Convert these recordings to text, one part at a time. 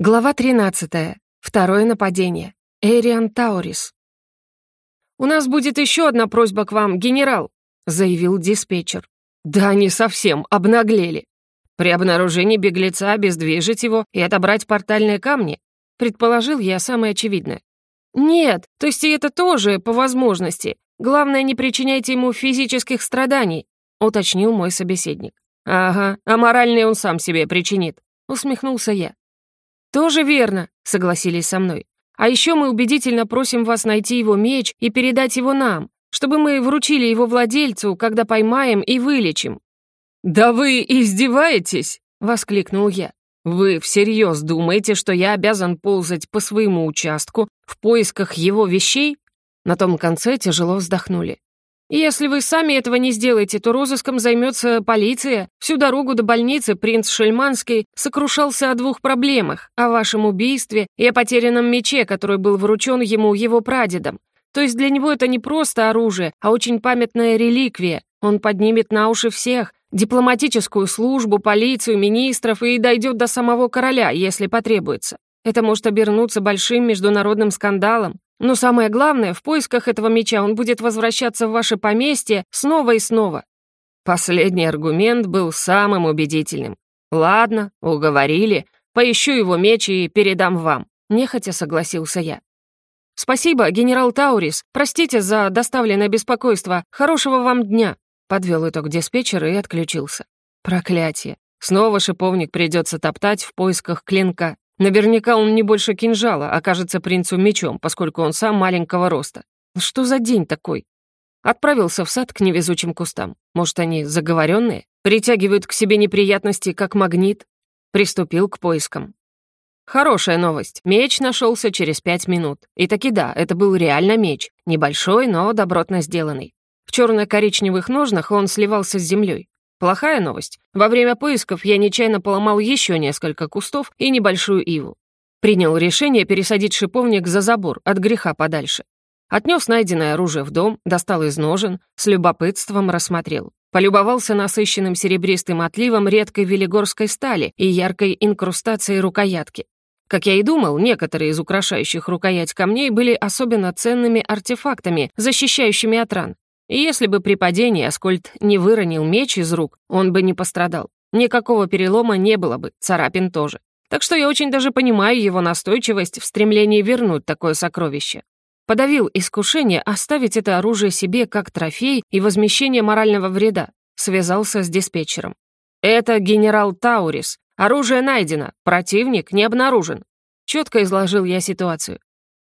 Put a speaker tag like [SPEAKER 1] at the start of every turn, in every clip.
[SPEAKER 1] Глава 13. Второе нападение. Эриан Таурис. «У нас будет еще одна просьба к вам, генерал», — заявил диспетчер. «Да они совсем обнаглели. При обнаружении беглеца обездвижить его и отобрать портальные камни?» Предположил я самое очевидное. «Нет, то есть и это тоже по возможности. Главное, не причиняйте ему физических страданий», — уточнил мой собеседник. «Ага, а моральные он сам себе причинит», — усмехнулся я. «Тоже верно», — согласились со мной. «А еще мы убедительно просим вас найти его меч и передать его нам, чтобы мы вручили его владельцу, когда поймаем и вылечим». «Да вы издеваетесь?» — воскликнул я. «Вы всерьез думаете, что я обязан ползать по своему участку в поисках его вещей?» На том конце тяжело вздохнули. «Если вы сами этого не сделаете, то розыском займется полиция. Всю дорогу до больницы принц Шельманский сокрушался о двух проблемах — о вашем убийстве и о потерянном мече, который был вручен ему его прадедом. То есть для него это не просто оружие, а очень памятная реликвия. Он поднимет на уши всех, дипломатическую службу, полицию, министров и дойдет до самого короля, если потребуется. Это может обернуться большим международным скандалом. Но самое главное, в поисках этого меча он будет возвращаться в ваше поместье снова и снова. Последний аргумент был самым убедительным. «Ладно, уговорили. Поищу его меч и передам вам», — нехотя согласился я. «Спасибо, генерал Таурис. Простите за доставленное беспокойство. Хорошего вам дня», — подвел итог диспетчер и отключился. Проклятие. Снова шиповник придется топтать в поисках клинка. Наверняка он не больше кинжала окажется принцу мечом, поскольку он сам маленького роста. Что за день такой? Отправился в сад к невезучим кустам. Может, они заговоренные? Притягивают к себе неприятности, как магнит? Приступил к поискам. Хорошая новость. Меч нашелся через пять минут. И таки да, это был реально меч. Небольшой, но добротно сделанный. В черно-коричневых ножнах он сливался с землей. Плохая новость. Во время поисков я нечаянно поломал еще несколько кустов и небольшую иву. Принял решение пересадить шиповник за забор, от греха подальше. Отнес найденное оружие в дом, достал из ножен, с любопытством рассмотрел. Полюбовался насыщенным серебристым отливом редкой велигорской стали и яркой инкрустацией рукоятки. Как я и думал, некоторые из украшающих рукоять камней были особенно ценными артефактами, защищающими от ран. И если бы при падении Аскольд не выронил меч из рук, он бы не пострадал. Никакого перелома не было бы, царапин тоже. Так что я очень даже понимаю его настойчивость в стремлении вернуть такое сокровище. Подавил искушение оставить это оружие себе как трофей и возмещение морального вреда. Связался с диспетчером. «Это генерал Таурис. Оружие найдено, противник не обнаружен». Четко изложил я ситуацию.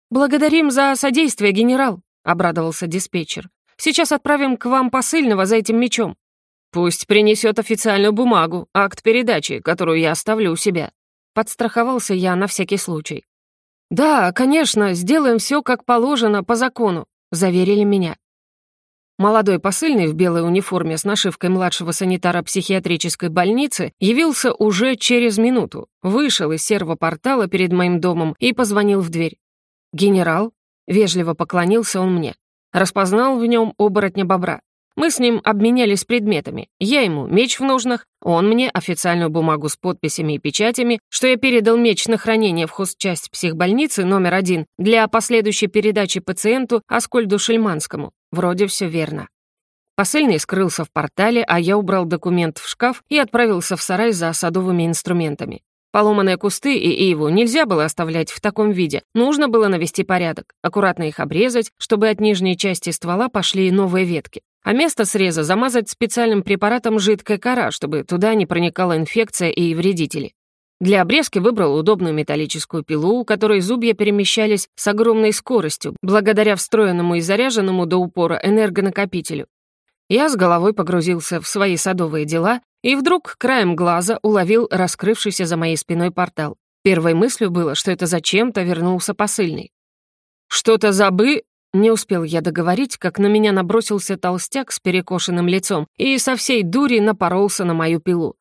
[SPEAKER 1] «Благодарим за содействие, генерал», — обрадовался диспетчер. Сейчас отправим к вам посыльного за этим мечом. Пусть принесет официальную бумагу, акт передачи, которую я оставлю у себя. Подстраховался я на всякий случай. «Да, конечно, сделаем все как положено, по закону», — заверили меня. Молодой посыльный в белой униформе с нашивкой младшего санитара психиатрической больницы явился уже через минуту, вышел из сервопортала перед моим домом и позвонил в дверь. «Генерал?» — вежливо поклонился он мне. Распознал в нем оборотня-бобра. Мы с ним обменялись предметами. Я ему меч в ножнах, он мне официальную бумагу с подписями и печатями, что я передал меч на хранение в хозчасть психбольницы номер один для последующей передачи пациенту Аскольду Шельманскому. Вроде все верно. Посыльный скрылся в портале, а я убрал документ в шкаф и отправился в сарай за садовыми инструментами. Поломанные кусты и иву нельзя было оставлять в таком виде. Нужно было навести порядок, аккуратно их обрезать, чтобы от нижней части ствола пошли новые ветки. А место среза замазать специальным препаратом жидкая кора, чтобы туда не проникала инфекция и вредители. Для обрезки выбрал удобную металлическую пилу, у которой зубья перемещались с огромной скоростью, благодаря встроенному и заряженному до упора энергонакопителю. Я с головой погрузился в свои садовые дела и вдруг краем глаза уловил раскрывшийся за моей спиной портал. Первой мыслью было, что это зачем-то вернулся посыльный. «Что-то забы...» Не успел я договорить, как на меня набросился толстяк с перекошенным лицом и со всей дури напоролся на мою пилу.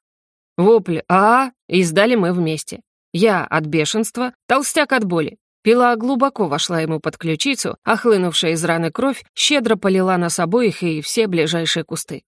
[SPEAKER 1] Вопль «А!» издали мы вместе. Я от бешенства, толстяк от боли. Пила глубоко вошла ему под ключицу, а хлынувшая из раны кровь щедро полила нас обоих и все ближайшие кусты.